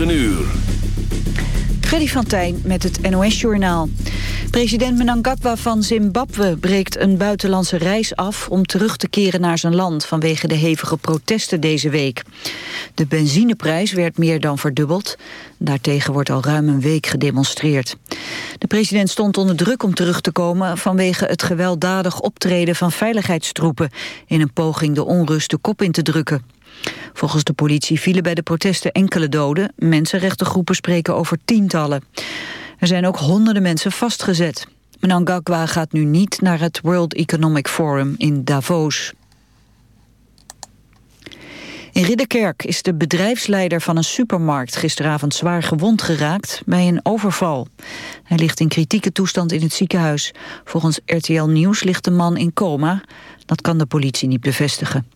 9 uur. Freddy van Tijn met het NOS-journaal. President Mnangagwa van Zimbabwe breekt een buitenlandse reis af... om terug te keren naar zijn land vanwege de hevige protesten deze week. De benzineprijs werd meer dan verdubbeld. Daartegen wordt al ruim een week gedemonstreerd. De president stond onder druk om terug te komen... vanwege het gewelddadig optreden van veiligheidstroepen... in een poging de onrust de kop in te drukken. Volgens de politie vielen bij de protesten enkele doden. Mensenrechtengroepen spreken over tientallen. Er zijn ook honderden mensen vastgezet. Mnangagwa gaat nu niet naar het World Economic Forum in Davos. In Ridderkerk is de bedrijfsleider van een supermarkt gisteravond zwaar gewond geraakt bij een overval. Hij ligt in kritieke toestand in het ziekenhuis. Volgens RTL Nieuws ligt de man in coma. Dat kan de politie niet bevestigen.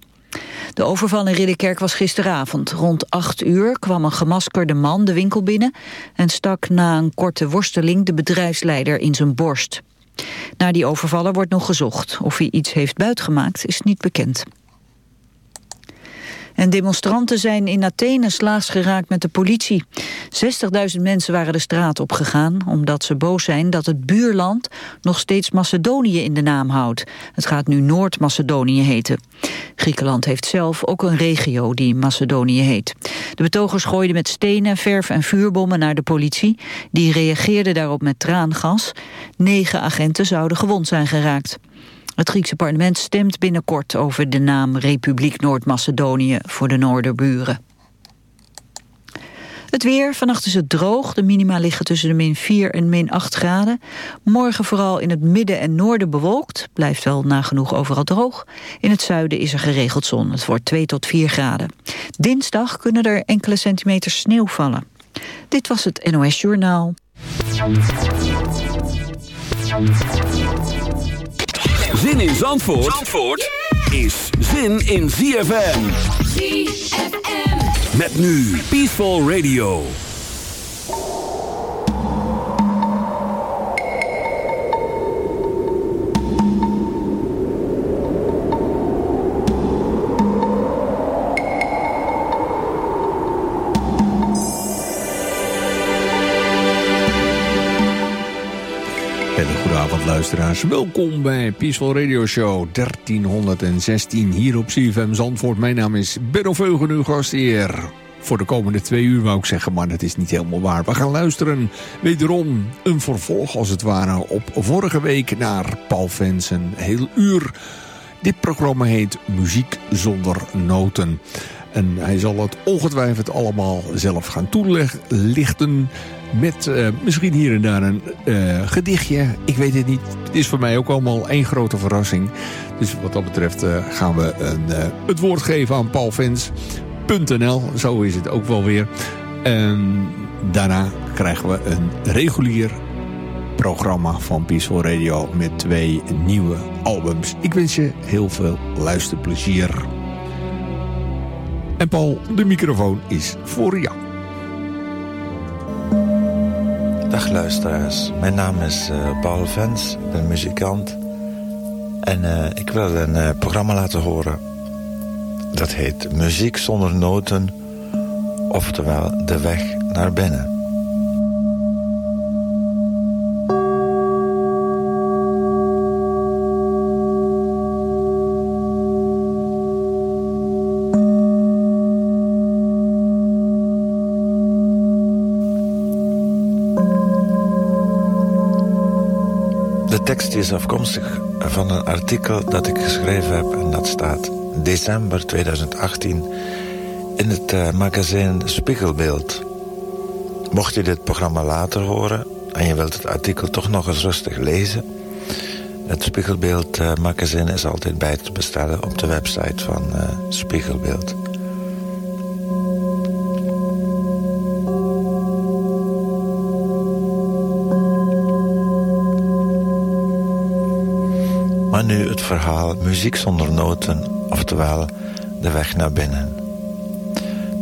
De overval in Ridderkerk was gisteravond. Rond 8 uur kwam een gemaskerde man de winkel binnen... en stak na een korte worsteling de bedrijfsleider in zijn borst. Naar die overvaller wordt nog gezocht. Of hij iets heeft buitgemaakt is niet bekend. En demonstranten zijn in Athene slaags geraakt met de politie. 60.000 mensen waren de straat opgegaan... omdat ze boos zijn dat het buurland nog steeds Macedonië in de naam houdt. Het gaat nu Noord-Macedonië heten. Griekenland heeft zelf ook een regio die Macedonië heet. De betogers gooiden met stenen, verf en vuurbommen naar de politie. Die reageerde daarop met traangas. Negen agenten zouden gewond zijn geraakt. Het Griekse parlement stemt binnenkort over de naam Republiek Noord-Macedonië voor de Noorderburen. Het weer, vannacht is het droog. De minima liggen tussen de min 4 en min 8 graden. Morgen vooral in het midden en noorden bewolkt. Blijft wel nagenoeg overal droog. In het zuiden is er geregeld zon. Het wordt 2 tot 4 graden. Dinsdag kunnen er enkele centimeters sneeuw vallen. Dit was het NOS Journaal. Zin in Zandvoort, Zandvoort is zin in ZFM. ZFM. Met nu Peaceful Radio. Luisteraars. Welkom bij Peaceful Radio Show 1316 hier op CFM Zandvoort. Mijn naam is Benno Veugen, uw gastheer. Voor de komende twee uur wou ik zeggen, maar dat is niet helemaal waar. We gaan luisteren, wederom een vervolg als het ware... op vorige week naar Paul Vensen. Heel uur. Dit programma heet Muziek zonder noten. En hij zal het ongetwijfeld allemaal zelf gaan toelichten... Met uh, misschien hier en daar een uh, gedichtje. Ik weet het niet. Het is voor mij ook allemaal één grote verrassing. Dus wat dat betreft uh, gaan we een, het woord geven aan paulfans.nl. Zo is het ook wel weer. En daarna krijgen we een regulier programma van Peaceful Radio... met twee nieuwe albums. Ik wens je heel veel luisterplezier. En Paul, de microfoon is voor jou. Dag luisteraars, mijn naam is uh, Paul Vens, ben muzikant. En uh, ik wil een uh, programma laten horen. Dat heet Muziek zonder noten, oftewel De Weg naar Binnen. Tekst is afkomstig van een artikel dat ik geschreven heb... en dat staat december 2018 in het uh, magazine Spiegelbeeld. Mocht je dit programma later horen... en je wilt het artikel toch nog eens rustig lezen... het Spiegelbeeld uh, magazine is altijd bij te bestellen... op de website van uh, Spiegelbeeld. Muziek zonder noten, oftewel De weg naar binnen.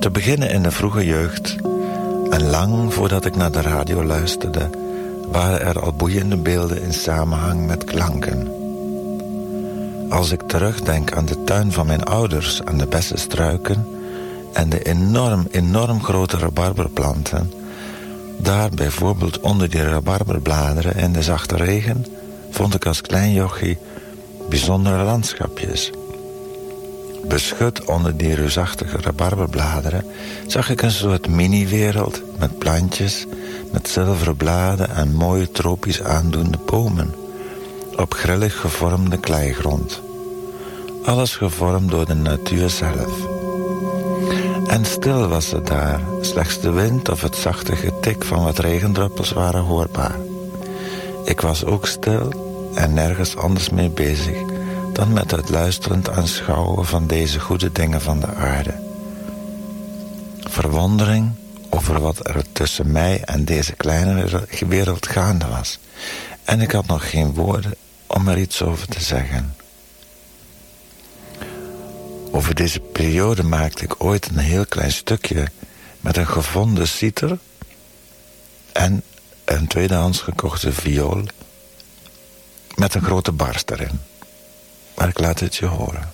Te beginnen in de vroege jeugd, en lang voordat ik naar de radio luisterde... waren er al boeiende beelden in samenhang met klanken. Als ik terugdenk aan de tuin van mijn ouders aan de struiken, en de enorm, enorm grote rabarberplanten... daar bijvoorbeeld onder die rabarberbladeren in de zachte regen... vond ik als klein jochie bijzondere landschapjes. Beschut onder die reusachtige rabarberbladeren... zag ik een soort mini-wereld met plantjes... met zilveren bladen en mooie tropisch aandoende bomen... op grillig gevormde kleigrond. Alles gevormd door de natuur zelf... En stil was het daar. Slechts de wind of het zachte getik van wat regendruppels waren hoorbaar. Ik was ook stil en nergens anders mee bezig... dan met het luisterend aanschouwen van deze goede dingen van de aarde. Verwondering over wat er tussen mij en deze kleine wereld gaande was. En ik had nog geen woorden om er iets over te zeggen... Over deze periode maakte ik ooit een heel klein stukje met een gevonden citer en een tweedehands gekochte viool met een grote barst erin. Maar ik laat het je horen.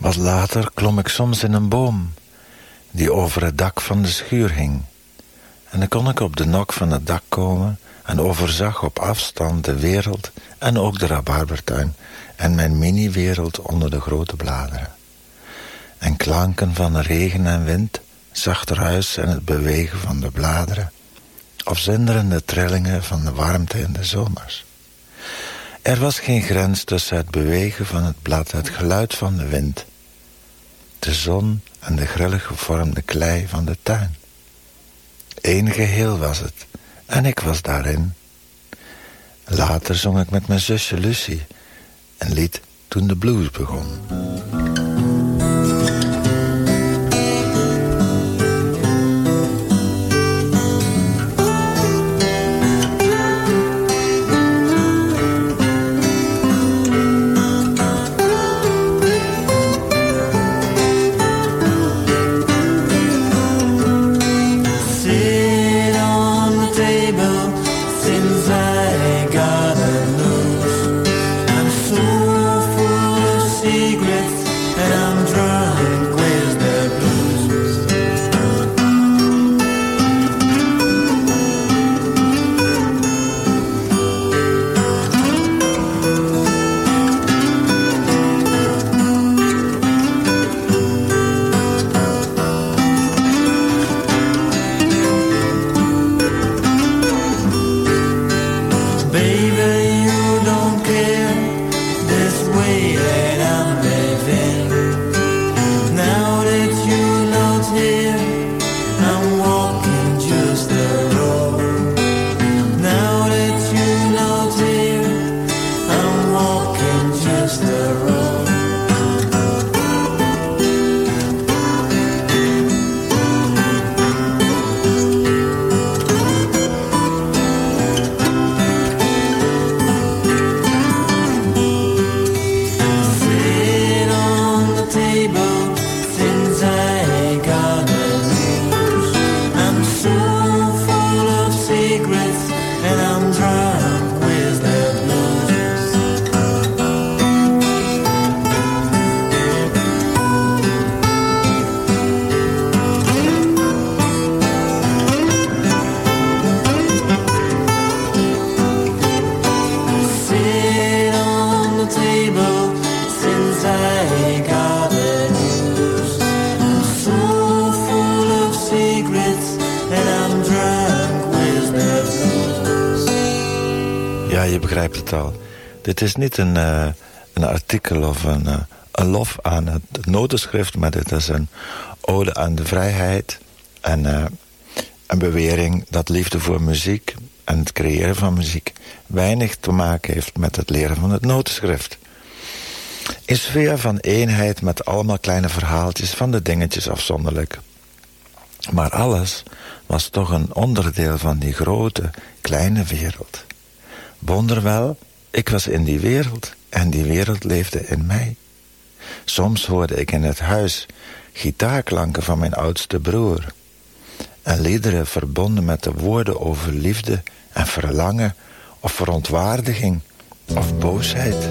Later klom ik soms in een boom die over het dak van de schuur hing. En dan kon ik op de nok van het dak komen en overzag op afstand de wereld en ook de rabarbertuin en mijn mini-wereld onder de grote bladeren. En klanken van regen en wind, zacht ruis en het bewegen van de bladeren, of zinderende trillingen van de warmte in de zomers. Er was geen grens tussen het bewegen van het blad, het geluid van de wind de zon en de grillig gevormde klei van de tuin. Eén geheel was het, en ik was daarin. Later zong ik met mijn zusje Lucie een lied toen de blues begon. Niet een, uh, een artikel of een, uh, een lof aan het notenschrift... maar dit is een ode aan de vrijheid... en uh, een bewering dat liefde voor muziek en het creëren van muziek... weinig te maken heeft met het leren van het notenschrift. In sfeer van eenheid met allemaal kleine verhaaltjes van de dingetjes afzonderlijk. Maar alles was toch een onderdeel van die grote, kleine wereld. Wonderwel, ik was in die wereld en die wereld leefde in mij. Soms hoorde ik in het huis gitaarklanken van mijn oudste broer. En liederen verbonden met de woorden over liefde en verlangen of verontwaardiging of boosheid.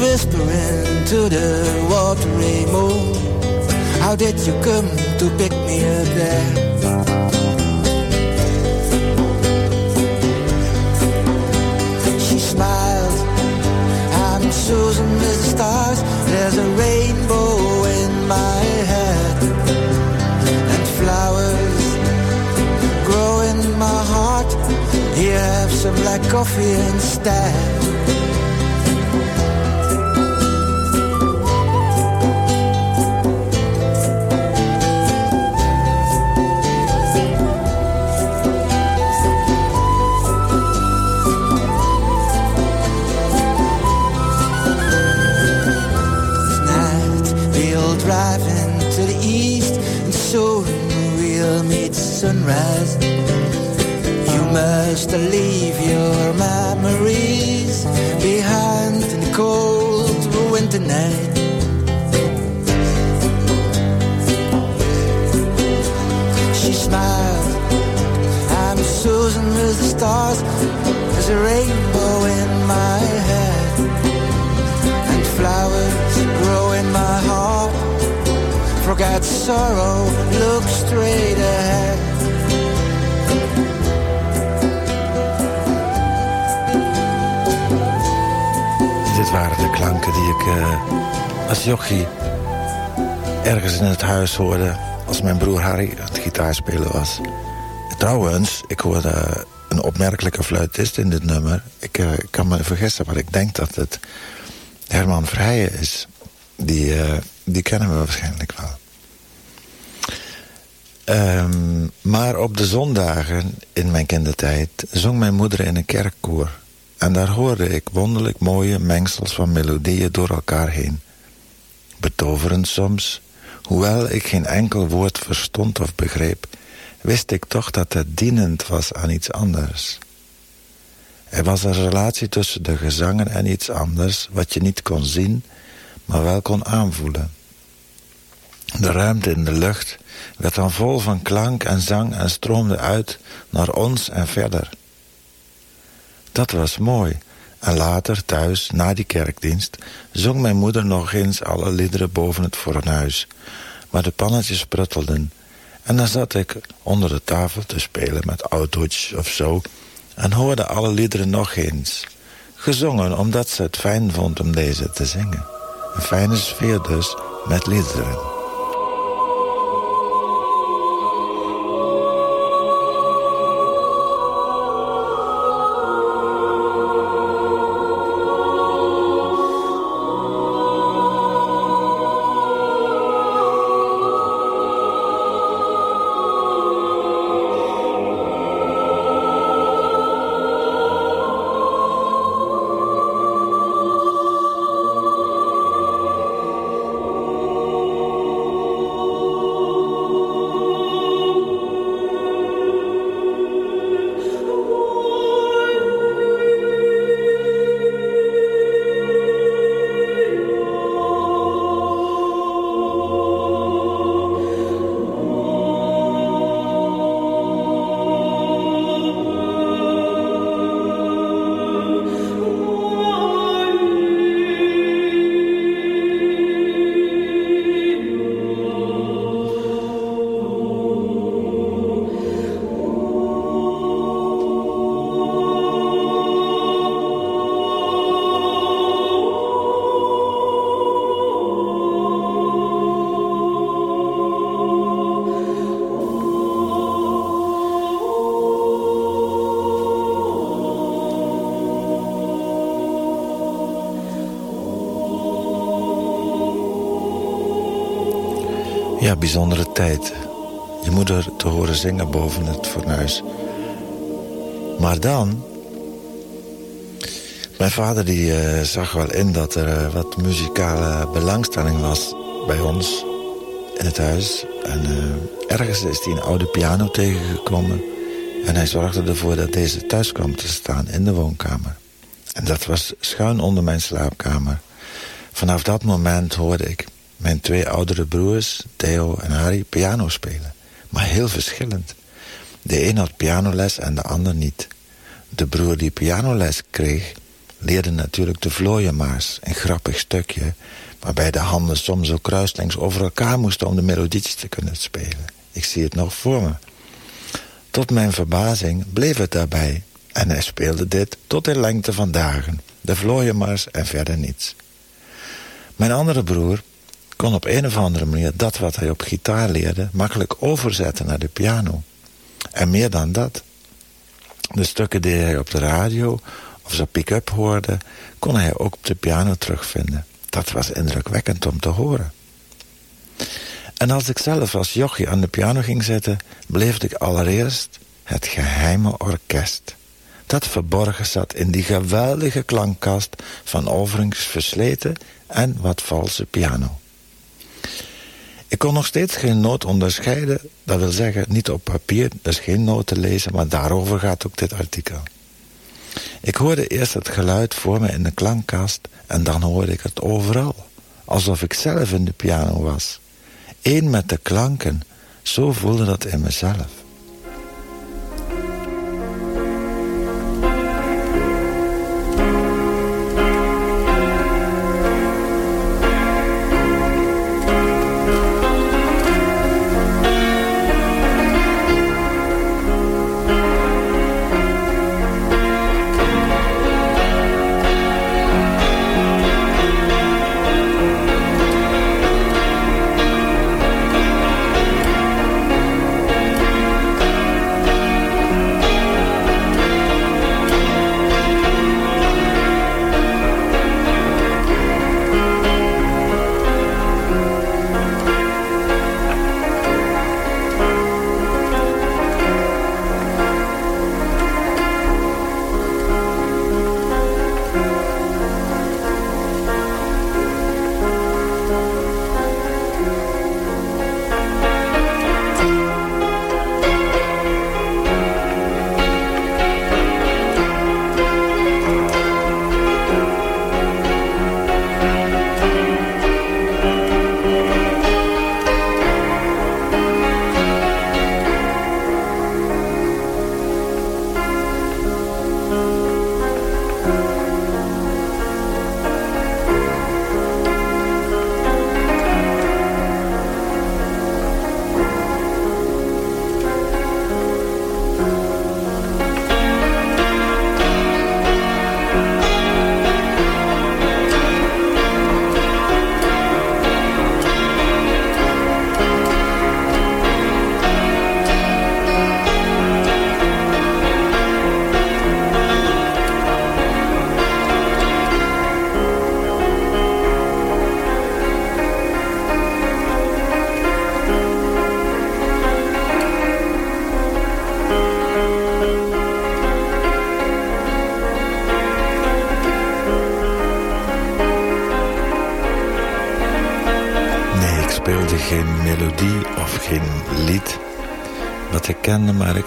Whispering to the watery moon. How did you come to pick me up there? She smiled. I'm Susan with the stars. There's a rainbow black coffee instead. driving the east and soon we'll meet sunrise. You must leave. Night. She smiled. I'm Susan with the stars. There's a rainbow in my head, and flowers grow in my heart. Forget sorrow, look straight ahead. Waren de klanken die ik uh, als jochie ergens in het huis hoorde... als mijn broer Harry aan het gitaarspelen was. Trouwens, ik hoorde een opmerkelijke fluitist in dit nummer. Ik uh, kan me vergissen, maar ik denk dat het Herman Vrijen is. Die, uh, die kennen we waarschijnlijk wel. Um, maar op de zondagen in mijn kindertijd zong mijn moeder in een kerkkoor. En daar hoorde ik wonderlijk mooie mengsels van melodieën door elkaar heen. Betoverend soms, hoewel ik geen enkel woord verstond of begreep, wist ik toch dat het dienend was aan iets anders. Er was een relatie tussen de gezangen en iets anders, wat je niet kon zien, maar wel kon aanvoelen. De ruimte in de lucht werd dan vol van klank en zang en stroomde uit naar ons en verder. Dat was mooi. En later, thuis, na die kerkdienst... zong mijn moeder nog eens alle liederen boven het fornuis. Maar de pannetjes pruttelden. En dan zat ik onder de tafel te spelen met autootjes of zo... en hoorde alle liederen nog eens. Gezongen omdat ze het fijn vond om deze te zingen. Een fijne sfeer dus, met liederen. Bijzondere tijd. Je moeder te horen zingen boven het fornuis. Maar dan... Mijn vader die, uh, zag wel in dat er uh, wat muzikale belangstelling was bij ons in het huis. En uh, ergens is hij een oude piano tegengekomen. En hij zorgde ervoor dat deze thuis kwam te staan in de woonkamer. En dat was schuin onder mijn slaapkamer. Vanaf dat moment hoorde ik mijn twee oudere broers, Theo en Harry, piano spelen. Maar heel verschillend. De een had pianoles en de ander niet. De broer die pianoles kreeg, leerde natuurlijk de vlooienmaars, een grappig stukje... waarbij de handen soms zo kruislengs over elkaar moesten om de melodietjes te kunnen spelen. Ik zie het nog voor me. Tot mijn verbazing bleef het daarbij en hij speelde dit tot in lengte van dagen, de vlooienmars en verder niets. Mijn andere broer kon op een of andere manier dat wat hij op gitaar leerde makkelijk overzetten naar de piano. En meer dan dat. De stukken die hij op de radio of zijn pick-up hoorde, kon hij ook op de piano terugvinden. Dat was indrukwekkend om te horen. En als ik zelf als jochie aan de piano ging zitten, beleefde ik allereerst het geheime orkest. Dat verborgen zat in die geweldige klankkast van overigens versleten en wat valse piano. Ik kon nog steeds geen noot onderscheiden, dat wil zeggen niet op papier, dus geen noot te lezen, maar daarover gaat ook dit artikel. Ik hoorde eerst het geluid voor me in de klankkast en dan hoorde ik het overal, alsof ik zelf in de piano was. Eén met de klanken, zo voelde dat in mezelf.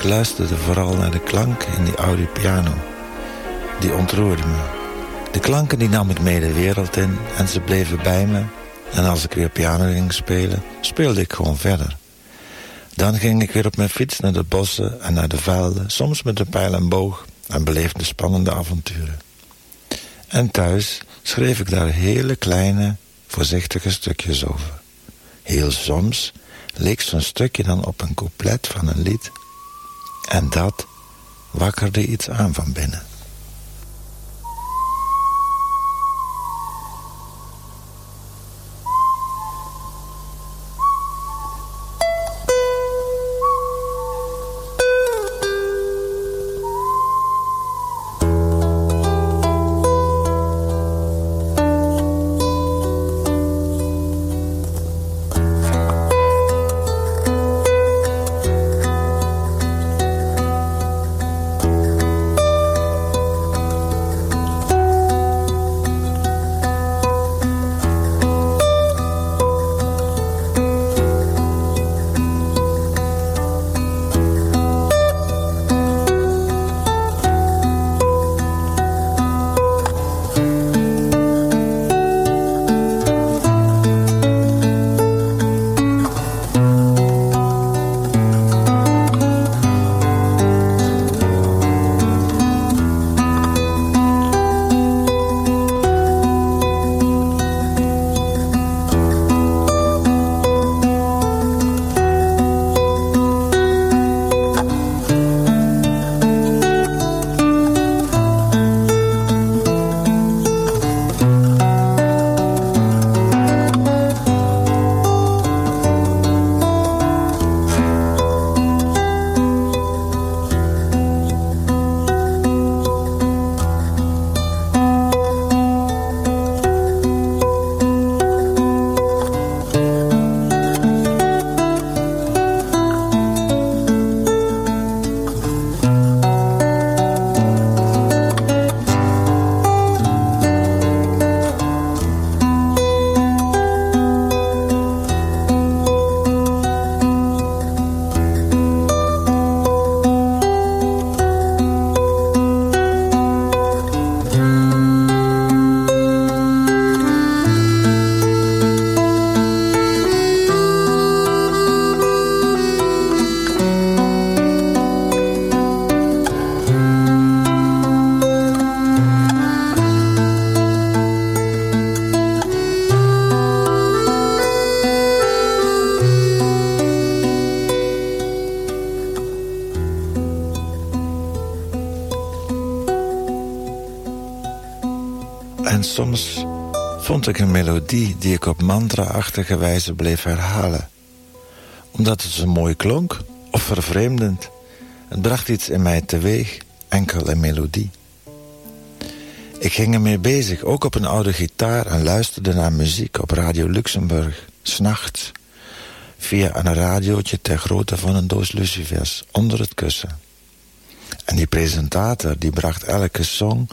Ik luisterde vooral naar de klanken in die oude piano. Die ontroerden me. De klanken die nam ik mee de wereld in en ze bleven bij me. En als ik weer piano ging spelen, speelde ik gewoon verder. Dan ging ik weer op mijn fiets naar de bossen en naar de velden, soms met een pijl en boog, en beleefde spannende avonturen. En thuis schreef ik daar hele kleine, voorzichtige stukjes over. Heel soms leek zo'n stukje dan op een couplet van een lied en dat wakkerde iets aan van binnen. Soms vond ik een melodie die ik op mantra-achtige wijze bleef herhalen. Omdat het zo mooi klonk of vervreemdend. Het bracht iets in mij teweeg, enkel een melodie. Ik ging ermee bezig, ook op een oude gitaar... en luisterde naar muziek op Radio Luxemburg, s'nachts... via een radiootje ter grootte van een doos lucifers onder het kussen. En die presentator die bracht elke song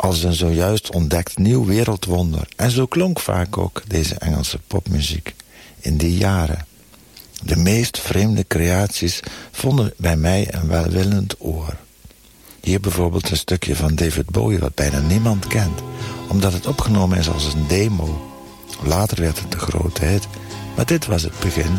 als een zojuist ontdekt nieuw wereldwonder. En zo klonk vaak ook deze Engelse popmuziek in die jaren. De meest vreemde creaties vonden bij mij een welwillend oor. Hier bijvoorbeeld een stukje van David Bowie wat bijna niemand kent... omdat het opgenomen is als een demo. Later werd het de grootheid, maar dit was het begin...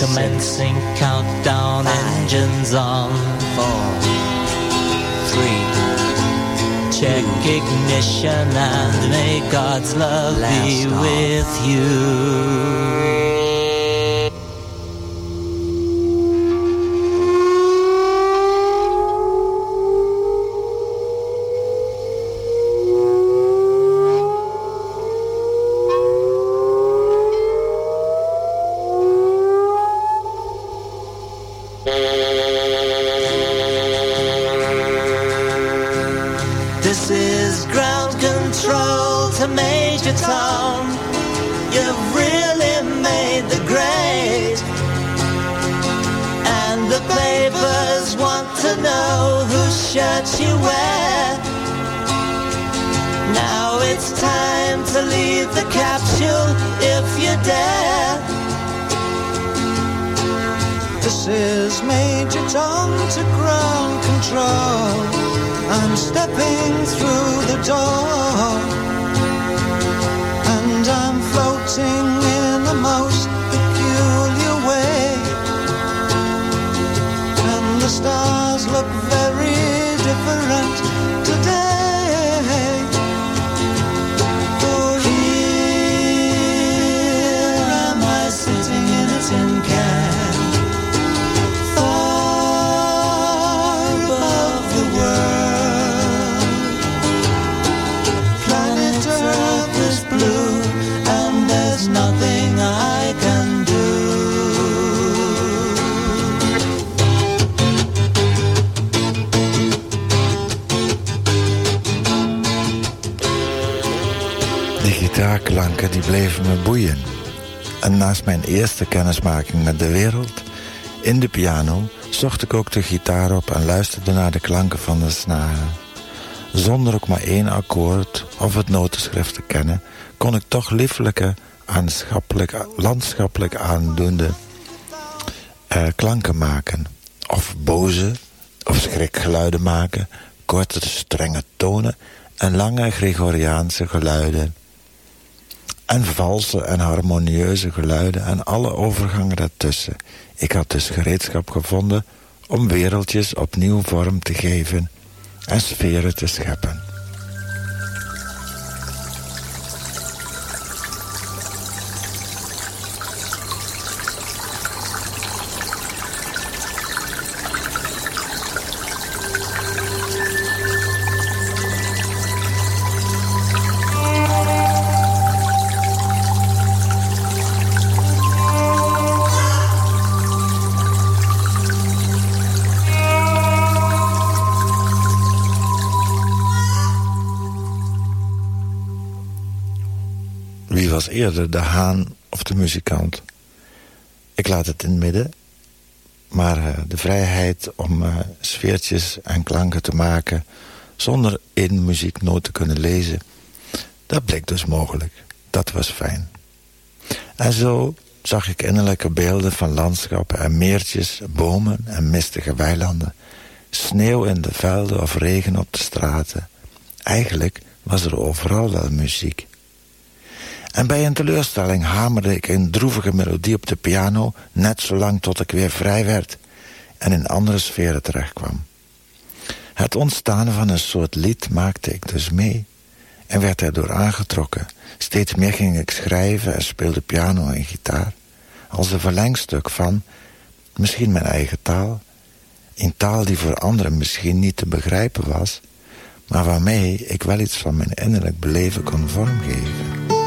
Commencing countdown, Five, engines on. Four, three, check ignition and may God's love be with you. Die bleven me boeien. En naast mijn eerste kennismaking met de wereld... in de piano zocht ik ook de gitaar op... en luisterde naar de klanken van de snaren. Zonder ook maar één akkoord of het notenschrift te kennen... kon ik toch lieflijke, landschappelijk aandoende uh, klanken maken. Of boze of schrikgeluiden maken... korte, strenge tonen en lange Gregoriaanse geluiden en valse en harmonieuze geluiden en alle overgangen daartussen. Ik had dus gereedschap gevonden om wereldjes opnieuw vorm te geven en sferen te scheppen. Eerder de haan of de muzikant. Ik laat het in het midden. Maar uh, de vrijheid om uh, sfeertjes en klanken te maken... zonder in muzieknoot te kunnen lezen... dat bleek dus mogelijk. Dat was fijn. En zo zag ik innerlijke beelden van landschappen en meertjes, bomen en mistige weilanden. Sneeuw in de velden of regen op de straten. Eigenlijk was er overal wel muziek. En bij een teleurstelling hamerde ik een droevige melodie op de piano... net zolang tot ik weer vrij werd en in andere sferen terechtkwam. Het ontstaan van een soort lied maakte ik dus mee... en werd erdoor aangetrokken. Steeds meer ging ik schrijven en speelde piano en gitaar... als een verlengstuk van misschien mijn eigen taal... in taal die voor anderen misschien niet te begrijpen was... maar waarmee ik wel iets van mijn innerlijk beleven kon vormgeven...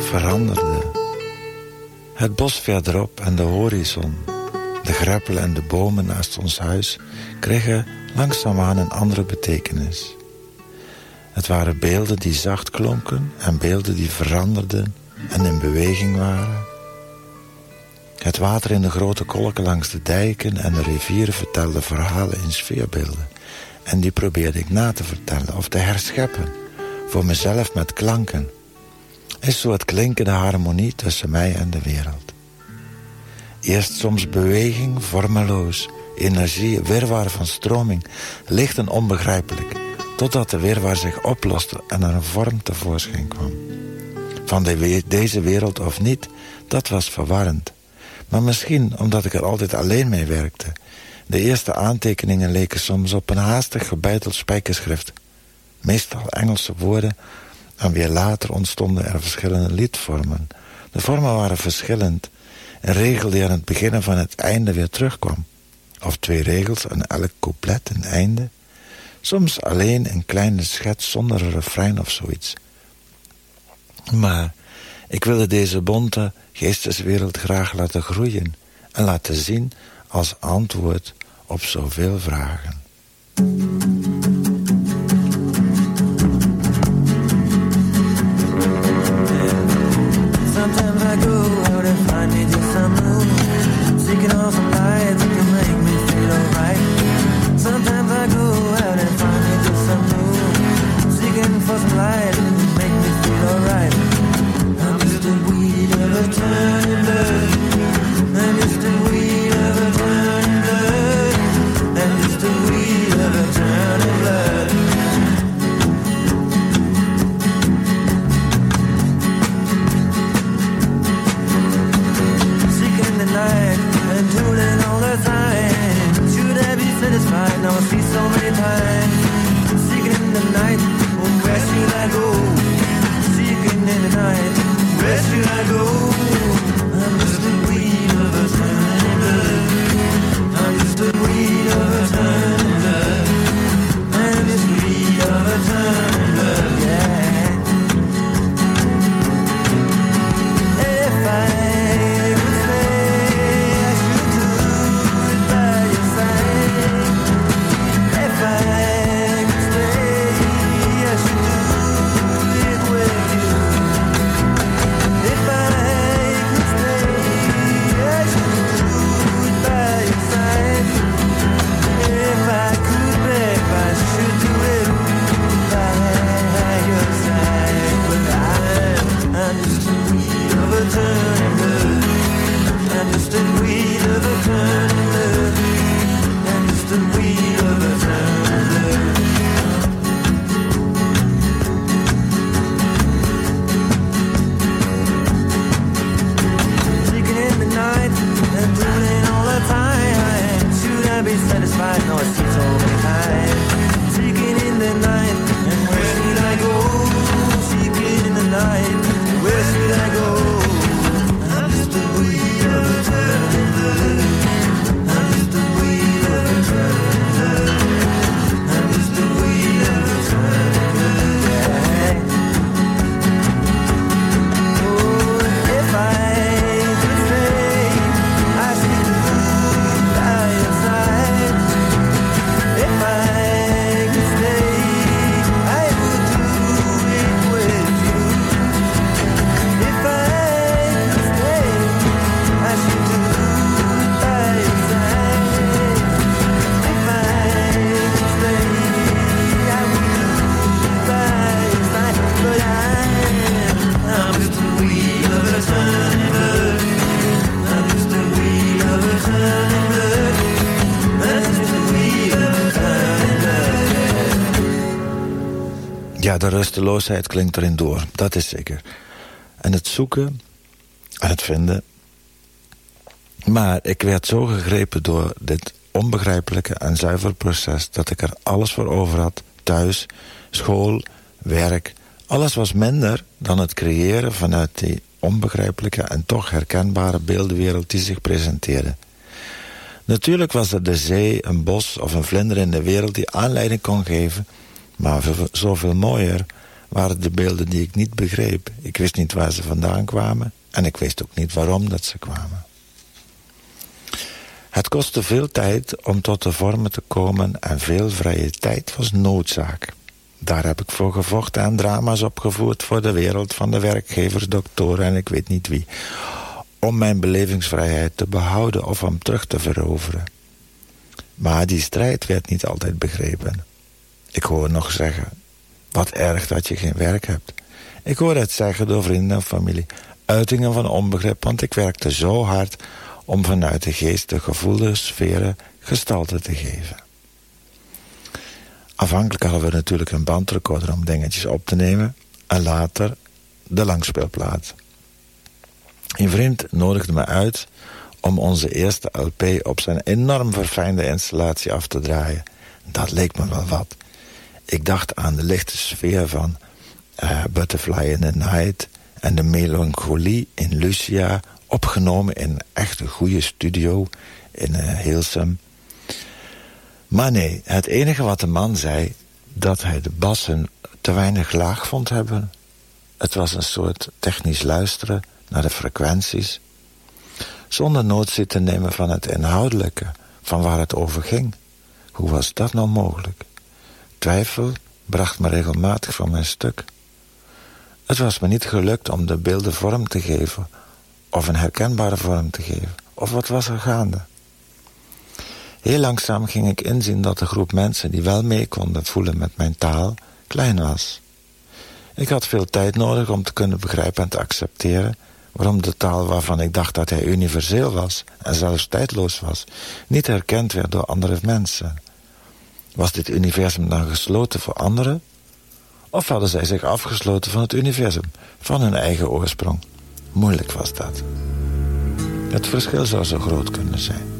veranderde. Het bos verderop en de horizon, de greppel en de bomen naast ons huis... kregen langzaamaan een andere betekenis. Het waren beelden die zacht klonken en beelden die veranderden en in beweging waren. Het water in de grote kolken langs de dijken en de rivieren vertelde verhalen in sfeerbeelden. En die probeerde ik na te vertellen of te herscheppen voor mezelf met klanken. Zo het klinkende harmonie tussen mij en de wereld. Eerst soms beweging, vormeloos, energie, wirwar van stroming, licht en onbegrijpelijk, totdat de wirwar zich oploste en er een vorm tevoorschijn kwam. Van de deze wereld of niet, dat was verwarrend. Maar misschien omdat ik er altijd alleen mee werkte. De eerste aantekeningen leken soms op een haastig gebeiteld spijkerschrift meestal Engelse woorden... en weer later ontstonden er verschillende liedvormen. De vormen waren verschillend. Een regel die aan het begin van het einde weer terugkwam. Of twee regels aan elk couplet een einde. Soms alleen een kleine schets zonder een refrein of zoiets. Maar ik wilde deze bonte geesteswereld graag laten groeien... en laten zien als antwoord op zoveel vragen. De rusteloosheid klinkt erin door. Dat is zeker. En het zoeken en het vinden. Maar ik werd zo gegrepen door dit onbegrijpelijke en zuiver proces... dat ik er alles voor over had. Thuis, school, werk. Alles was minder dan het creëren vanuit die onbegrijpelijke... en toch herkenbare beeldenwereld die zich presenteerde. Natuurlijk was er de zee, een bos of een vlinder in de wereld... die aanleiding kon geven maar zoveel mooier waren de beelden die ik niet begreep. Ik wist niet waar ze vandaan kwamen en ik wist ook niet waarom dat ze kwamen. Het kostte veel tijd om tot de vormen te komen en veel vrije tijd was noodzaak. Daar heb ik voor gevochten en drama's opgevoerd voor de wereld van de werkgevers, doktoren en ik weet niet wie. Om mijn belevingsvrijheid te behouden of om terug te veroveren. Maar die strijd werd niet altijd begrepen. Ik hoor nog zeggen, wat erg dat je geen werk hebt. Ik hoor het zeggen door vrienden en familie. Uitingen van onbegrip, want ik werkte zo hard... om vanuit de geest de gevoelde sferen gestalte te geven. Afhankelijk hadden we natuurlijk een bandrecorder om dingetjes op te nemen... en later de langspeelplaat. Een vriend nodigde me uit om onze eerste LP op zijn enorm verfijnde installatie af te draaien. Dat leek me wel wat. Ik dacht aan de lichte sfeer van uh, Butterfly in the Night... en de melancholie in Lucia, opgenomen in een echte goede studio in uh, Hilsum. Maar nee, het enige wat de man zei... dat hij de bassen te weinig laag vond hebben. Het was een soort technisch luisteren naar de frequenties... zonder noodzaak te nemen van het inhoudelijke, van waar het over ging. Hoe was dat nou mogelijk? Twijfel bracht me regelmatig van mijn stuk. Het was me niet gelukt om de beelden vorm te geven... of een herkenbare vorm te geven. Of wat was er gaande? Heel langzaam ging ik inzien dat de groep mensen... die wel mee konden voelen met mijn taal, klein was. Ik had veel tijd nodig om te kunnen begrijpen en te accepteren... waarom de taal waarvan ik dacht dat hij universeel was... en zelfs tijdloos was, niet herkend werd door andere mensen... Was dit universum dan gesloten voor anderen? Of hadden zij zich afgesloten van het universum, van hun eigen oorsprong? Moeilijk was dat. Het verschil zou zo groot kunnen zijn.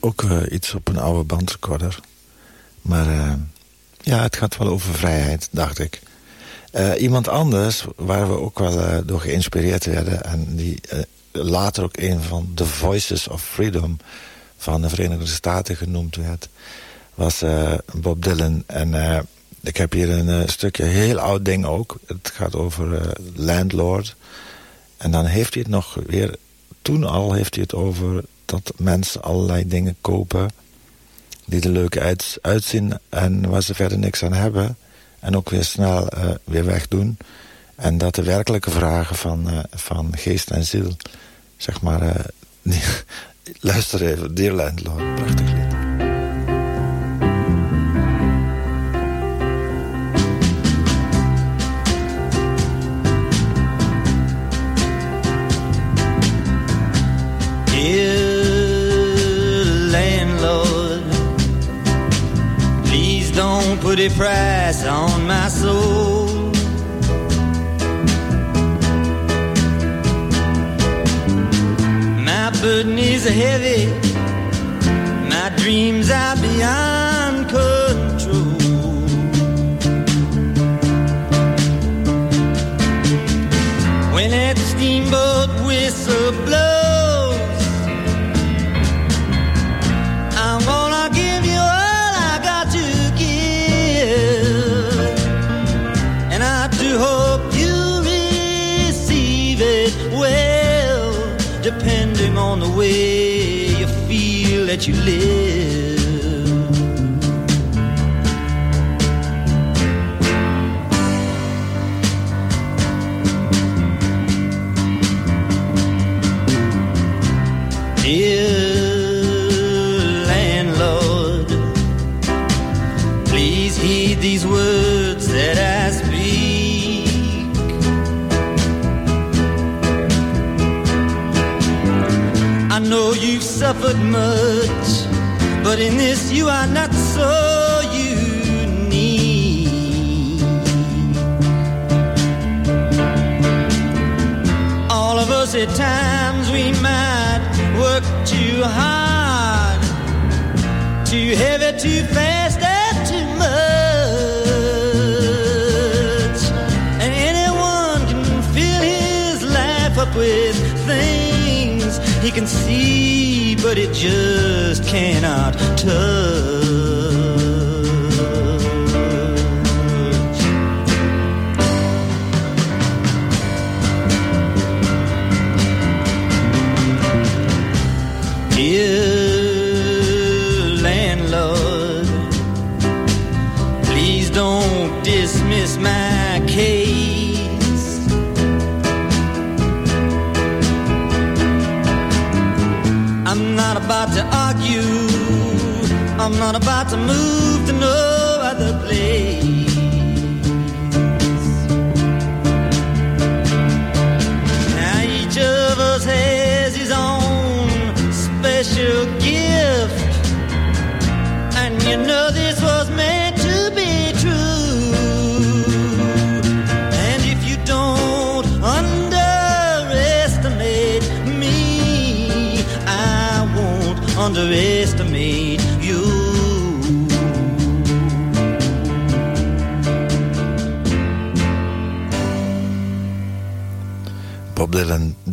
Ook uh, iets op een oude bandrecorder. Maar uh, ja, het gaat wel over vrijheid, dacht ik. Uh, iemand anders, waar we ook wel door geïnspireerd werden... en die later ook een van de Voices of Freedom... van de Verenigde Staten genoemd werd... was Bob Dylan. En ik heb hier een stukje heel oud ding ook. Het gaat over Landlord... En dan heeft hij het nog weer... Toen al heeft hij het over dat mensen allerlei dingen kopen... die er leuk uit, uitzien en waar ze verder niks aan hebben. En ook weer snel uh, weer wegdoen. En dat de werkelijke vragen van, uh, van geest en ziel... zeg maar... Uh, luister even, Dear Landlord, prachtig lied. Put a price on my soul. My burden is heavy, my dreams are beyond let you live. Much, but in this you are not so unique. All of us at times we might work too hard, too heavy, too fast, and too much. And anyone can fill his life up with things he can see, but it just cannot touch. To move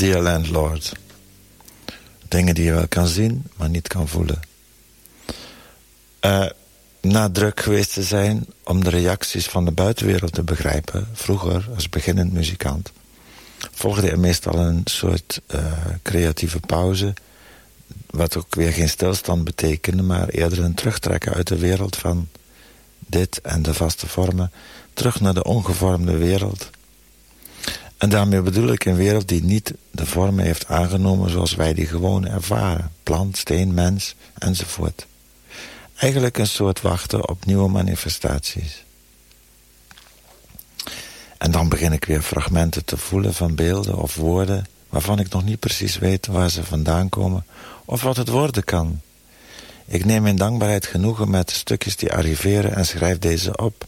Dear Landlord. Dingen die je wel kan zien, maar niet kan voelen. Uh, na druk geweest te zijn om de reacties van de buitenwereld te begrijpen... vroeger als beginnend muzikant... volgde er meestal een soort uh, creatieve pauze... wat ook weer geen stilstand betekende... maar eerder een terugtrekken uit de wereld van dit en de vaste vormen... terug naar de ongevormde wereld... En daarmee bedoel ik een wereld die niet de vormen heeft aangenomen zoals wij die gewoon ervaren. Plant, steen, mens, enzovoort. Eigenlijk een soort wachten op nieuwe manifestaties. En dan begin ik weer fragmenten te voelen van beelden of woorden... waarvan ik nog niet precies weet waar ze vandaan komen... of wat het worden kan. Ik neem in dankbaarheid genoegen met de stukjes die arriveren... en schrijf deze op,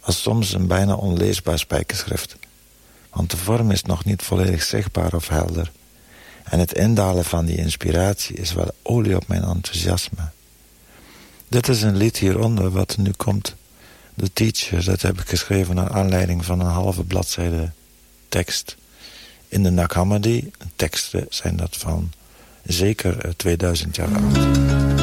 als soms een bijna onleesbaar spijkerschrift want de vorm is nog niet volledig zichtbaar of helder. En het indalen van die inspiratie is wel olie op mijn enthousiasme. Dit is een lied hieronder wat nu komt. De Teacher, dat heb ik geschreven naar aanleiding van een halve bladzijde tekst. In de Nag Hammadi, teksten zijn dat van zeker 2000 jaar oud.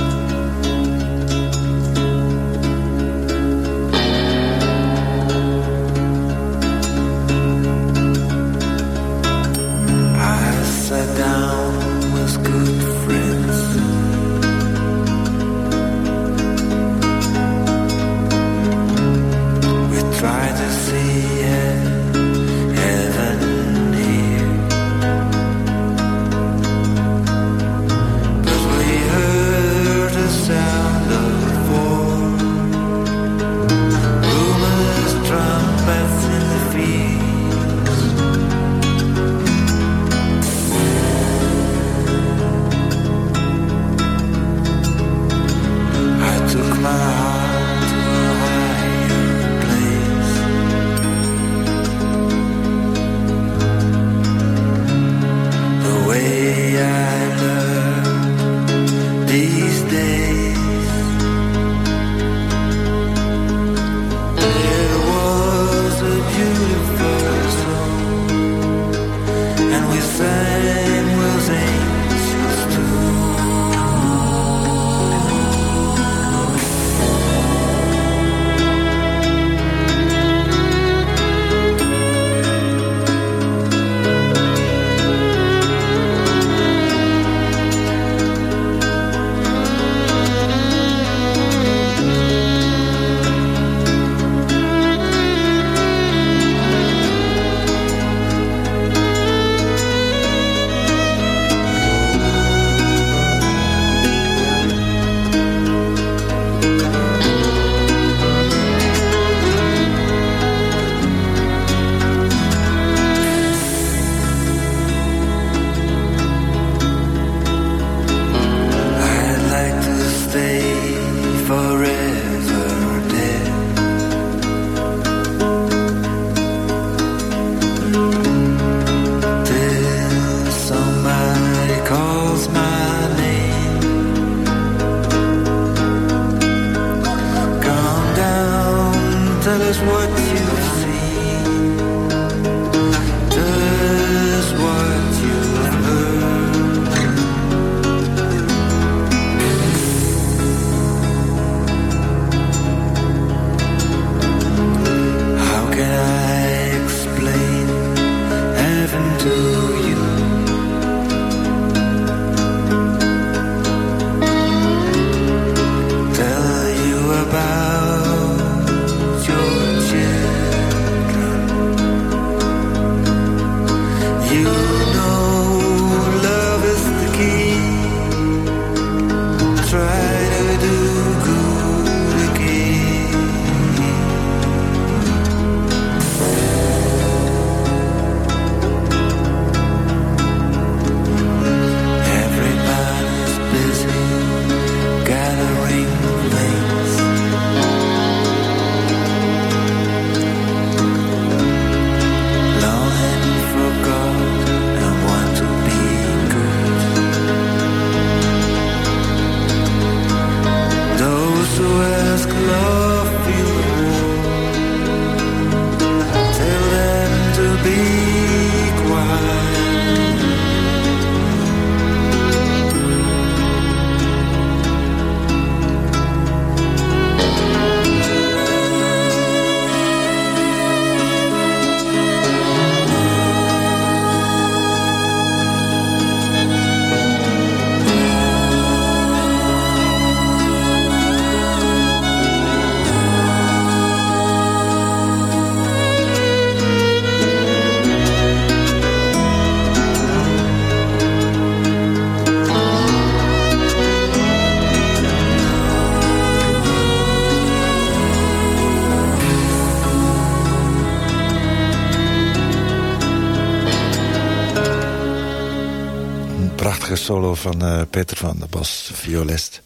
Solo van uh, Peter van der Bos, violist.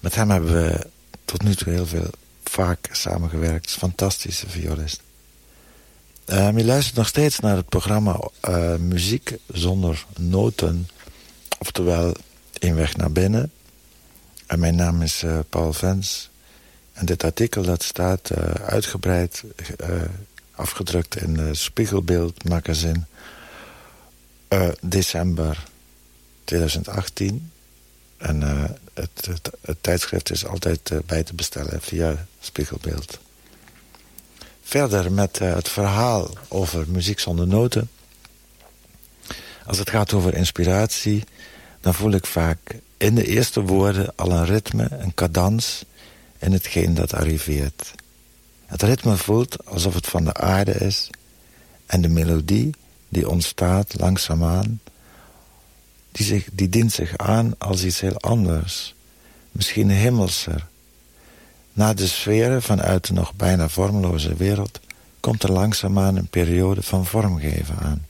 Met hem hebben we tot nu toe heel veel vaak samengewerkt. Fantastische violist. Um, je luistert nog steeds naar het programma uh, Muziek zonder noten. Oftewel, in weg naar binnen. En mijn naam is uh, Paul Vens. En dit artikel dat staat uitgebreid afgedrukt in Spiegelbeeld magazine. december 2018. En het, het, het, tijdschrift is altijd bij te bestellen via Spiegelbeeld. Verder met het verhaal over muziek zonder noten. Als het gaat over inspiratie, dan voel ik vaak in de eerste woorden al een ritme, een cadans in hetgeen dat arriveert. Het ritme voelt alsof het van de aarde is en de melodie die ontstaat langzaamaan, die, zich, die dient zich aan als iets heel anders, misschien hemelser. Na de sferen vanuit de nog bijna vormloze wereld komt er langzaamaan een periode van vormgeven aan.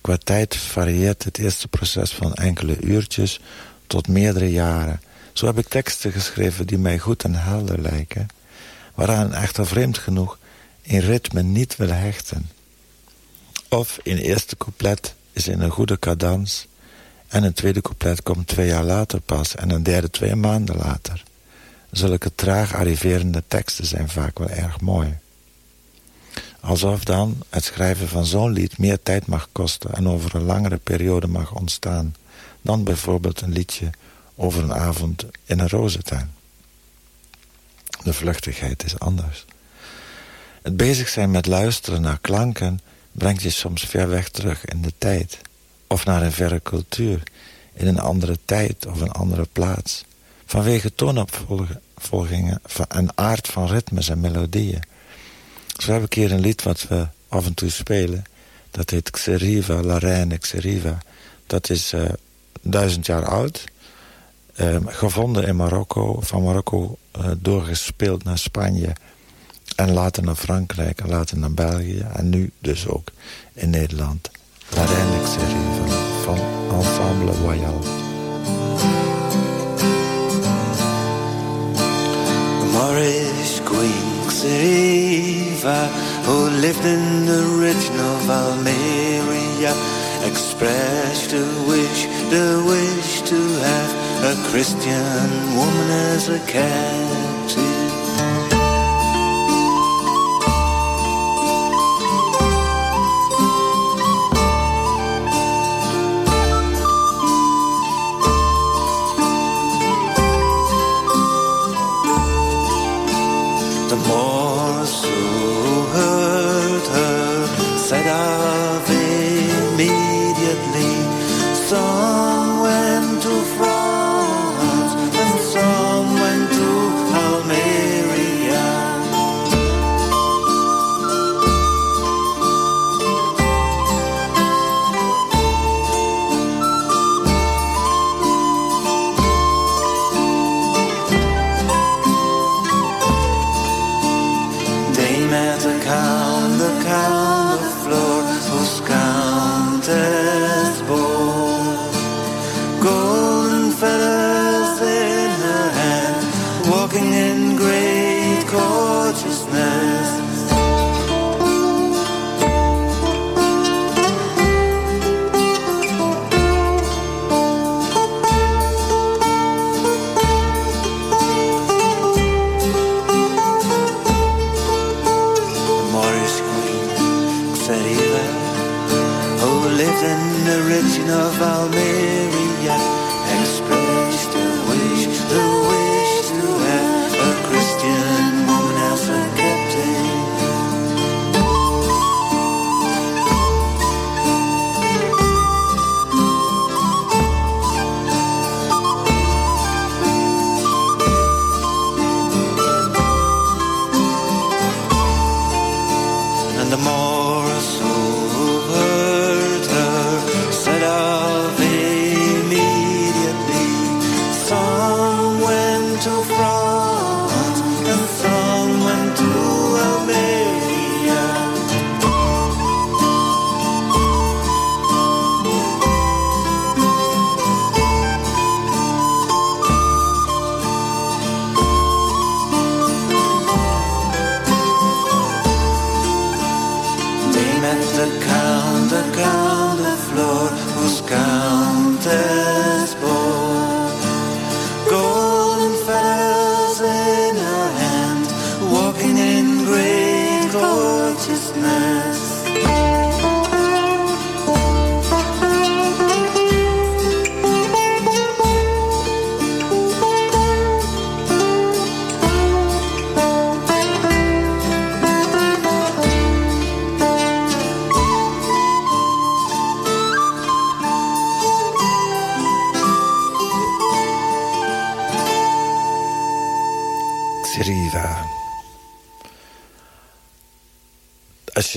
Qua tijd varieert het eerste proces van enkele uurtjes tot meerdere jaren. Zo heb ik teksten geschreven die mij goed en helder lijken... waaraan echter vreemd genoeg in ritme niet wil hechten. Of in eerste couplet is in een goede cadans... en een tweede couplet komt twee jaar later pas... en een derde twee maanden later. Zulke traag arriverende teksten zijn vaak wel erg mooi. Alsof dan het schrijven van zo'n lied meer tijd mag kosten... en over een langere periode mag ontstaan... dan bijvoorbeeld een liedje over een avond in een rozentuin. De vluchtigheid is anders. Het bezig zijn met luisteren naar klanken... brengt je soms ver weg terug in de tijd. Of naar een verre cultuur, in een andere tijd of een andere plaats. Vanwege toonopvolgingen en aard van ritmes en melodieën zo heb ik hier een lied wat we af en toe spelen. Dat heet Xeriva, La Reine Xeriva. Dat is uh, duizend jaar oud. Uh, gevonden in Marokko. Van Marokko uh, doorgespeeld naar Spanje. En later naar Frankrijk en later naar België. En nu dus ook in Nederland. La Reine van Ensemble Royal. Maurice Queen Xeriva, who lived in the region of Almeria, expressed a wish, the wish to have a Christian woman as a captive.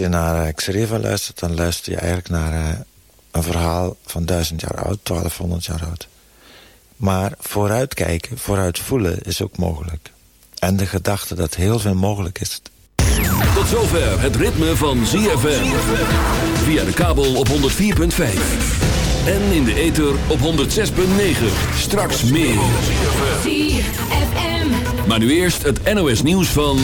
Je naar uh, Xeriva luistert, dan luister je eigenlijk naar uh, een verhaal van duizend jaar oud, 1200 jaar oud. Maar vooruitkijken, vooruit voelen is ook mogelijk. En de gedachte dat heel veel mogelijk is. Tot zover het ritme van ZFM. Via de kabel op 104.5. En in de ether op 106.9. Straks meer. Maar nu eerst het NOS nieuws van...